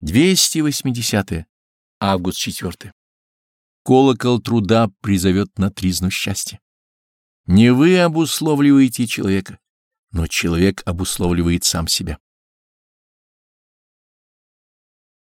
280. -е. Август 4. Колокол труда призовет на тризну счастья. Не вы обусловливаете человека, но человек обусловливает сам себя.